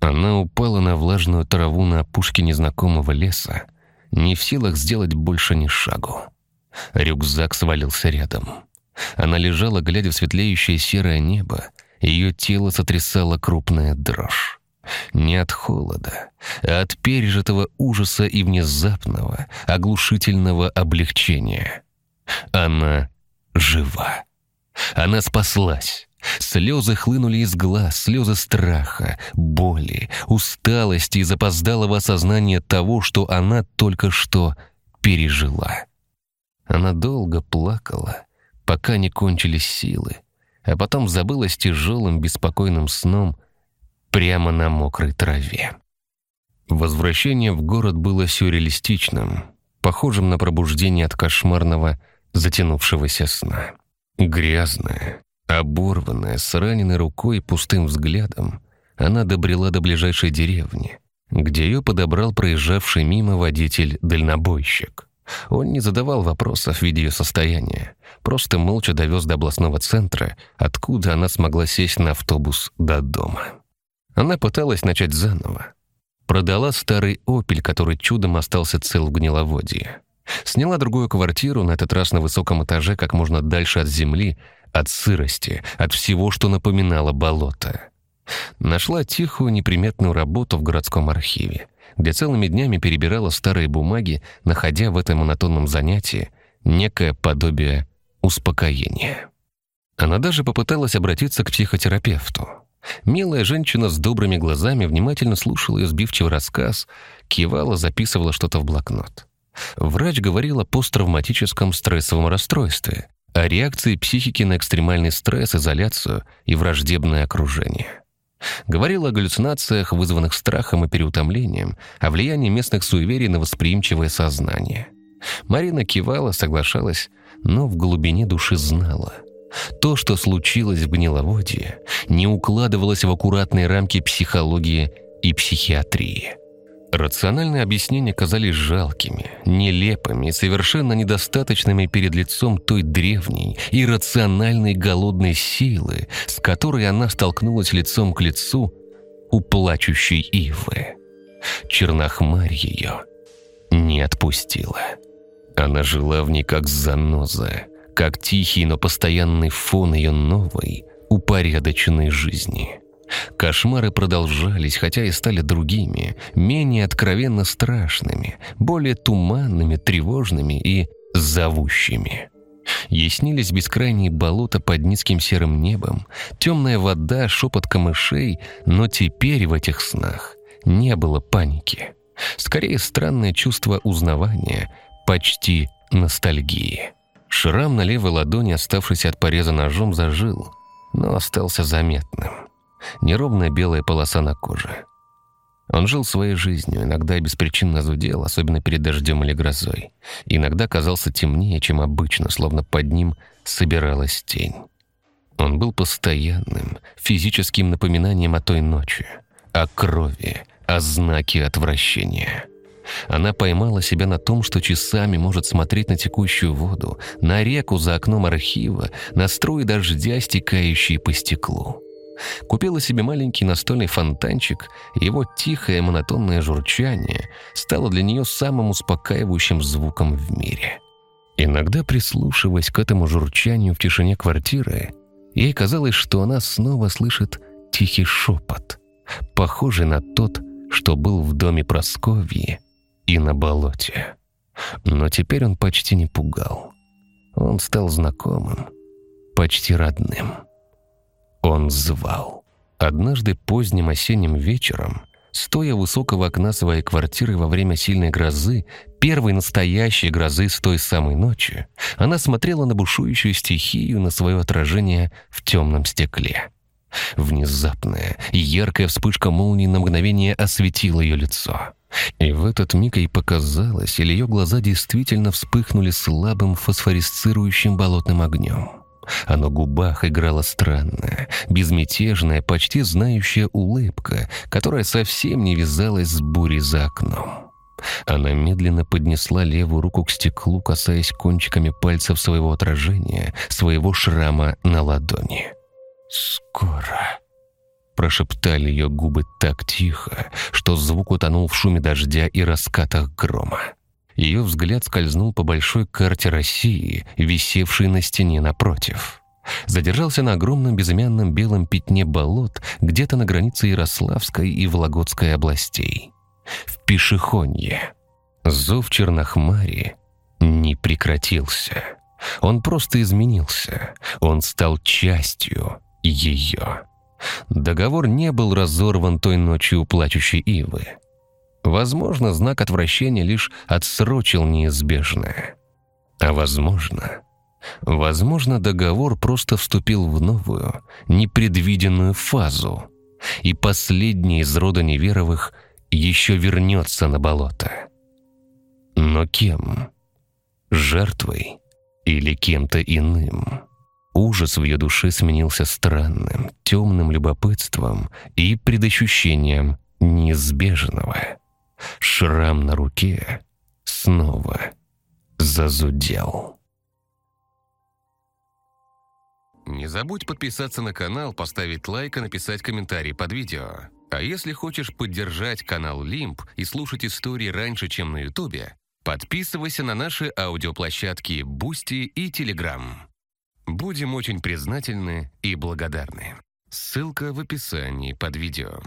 Она упала на влажную траву на опушке незнакомого леса, не в силах сделать больше ни шагу. Рюкзак свалился рядом. Она лежала, глядя в светлеющее серое небо, ее тело сотрясало крупная дрожь. Не от холода, а от пережитого ужаса и внезапного, оглушительного облегчения. Она жива. Она спаслась. Слезы хлынули из глаз, слезы страха, боли, усталости и запоздалого осознания того, что она только что пережила. Она долго плакала, пока не кончились силы, а потом забылась тяжелым беспокойным сном, прямо на мокрой траве. Возвращение в город было сюрреалистичным, похожим на пробуждение от кошмарного, затянувшегося сна. Грязная, оборванная, с раненой рукой и пустым взглядом, она добрела до ближайшей деревни, где ее подобрал проезжавший мимо водитель-дальнобойщик. Он не задавал вопросов, видя ее состояние, просто молча довез до областного центра, откуда она смогла сесть на автобус до дома. Она пыталась начать заново. Продала старый «Опель», который чудом остался цел в гниловодье. Сняла другую квартиру, на этот раз на высоком этаже, как можно дальше от земли, от сырости, от всего, что напоминало болото. Нашла тихую, неприметную работу в городском архиве, где целыми днями перебирала старые бумаги, находя в этом монотонном занятии некое подобие успокоения. Она даже попыталась обратиться к психотерапевту. Милая женщина с добрыми глазами внимательно слушала ее сбивчивый рассказ, кивала, записывала что-то в блокнот. Врач говорил о посттравматическом стрессовом расстройстве, о реакции психики на экстремальный стресс, изоляцию и враждебное окружение. Говорил о галлюцинациях, вызванных страхом и переутомлением, о влиянии местных суеверий на восприимчивое сознание. Марина кивала, соглашалась, но в глубине души знала — то, что случилось в гниловодье, не укладывалось в аккуратные рамки психологии и психиатрии. Рациональные объяснения казались жалкими, нелепыми и совершенно недостаточными перед лицом той древней, иррациональной голодной силы, с которой она столкнулась лицом к лицу у плачущей ивы. Чернохмарь ее не отпустила. Она жила в ней как заноза, как тихий, но постоянный фон ее новой, упорядоченной жизни. Кошмары продолжались, хотя и стали другими, менее откровенно страшными, более туманными, тревожными и зовущими. Ей снились бескрайние болота под низким серым небом, темная вода, шепот камышей, но теперь в этих снах не было паники. Скорее, странное чувство узнавания, почти ностальгии. Шрам на левой ладони, оставшийся от пореза ножом, зажил, но остался заметным. Неровная белая полоса на коже. Он жил своей жизнью, иногда беспричинно зудел, особенно перед дождем или грозой. Иногда казался темнее, чем обычно, словно под ним собиралась тень. Он был постоянным, физическим напоминанием о той ночи, о крови, о знаке отвращения. Она поймала себя на том, что часами может смотреть на текущую воду, на реку за окном архива, на струи дождя, стекающие по стеклу. Купила себе маленький настольный фонтанчик, его тихое монотонное журчание стало для нее самым успокаивающим звуком в мире. Иногда, прислушиваясь к этому журчанию в тишине квартиры, ей казалось, что она снова слышит тихий шепот, похожий на тот, что был в доме Просковьи и на болоте. Но теперь он почти не пугал. Он стал знакомым, почти родным. Он звал. Однажды поздним осенним вечером, стоя у высокого окна своей квартиры во время сильной грозы, первой настоящей грозы с той самой ночи, она смотрела на бушующую стихию, на свое отражение в темном стекле. Внезапная, яркая вспышка молнии на мгновение осветила ее лицо. И в этот миг ей показалось, или ее глаза действительно вспыхнули слабым фосфорисцирующим болотным огнем. А на губах играла странная, безмятежная, почти знающая улыбка, которая совсем не вязалась с бурей за окном. Она медленно поднесла левую руку к стеклу, касаясь кончиками пальцев своего отражения, своего шрама на ладони. «Скоро», — прошептали ее губы так тихо, что звук утонул в шуме дождя и раскатах грома. Ее взгляд скользнул по большой карте России, висевшей на стене напротив. Задержался на огромном безымянном белом пятне болот где-то на границе Ярославской и Вологодской областей. В Пешехонье. Зов Чернохмари не прекратился. Он просто изменился. Он стал частью ее. Договор не был разорван той ночью у плачущей Ивы. Возможно, знак отвращения лишь отсрочил неизбежное. А возможно, возможно, договор просто вступил в новую, непредвиденную фазу, и последний из рода неверовых еще вернется на болото. Но кем? Жертвой или кем-то иным? Ужас в ее душе сменился странным, темным любопытством и предощущением неизбежного. Шрам на руке снова зазудел. Не забудь подписаться на канал, поставить лайк и написать комментарий под видео. А если хочешь поддержать канал Лимп и слушать истории раньше, чем на Ютубе, подписывайся на наши аудиоплощадки Бусти и Телеграм. Будем очень признательны и благодарны. Ссылка в описании под видео.